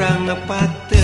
kurang pate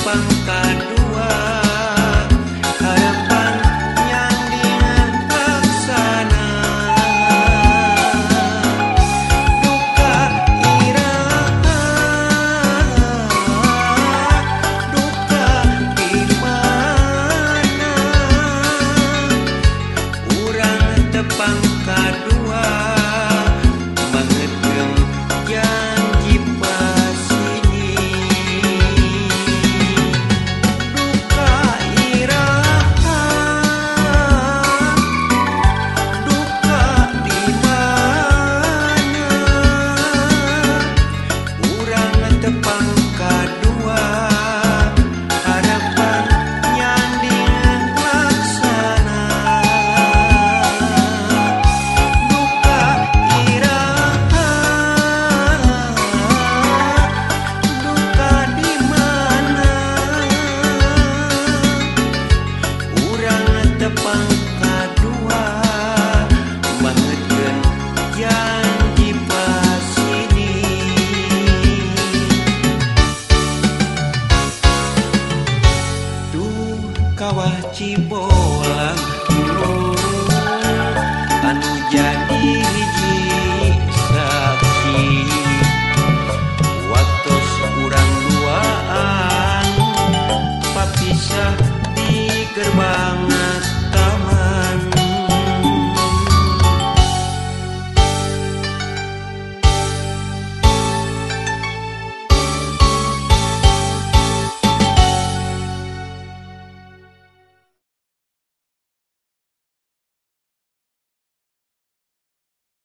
espantar. mang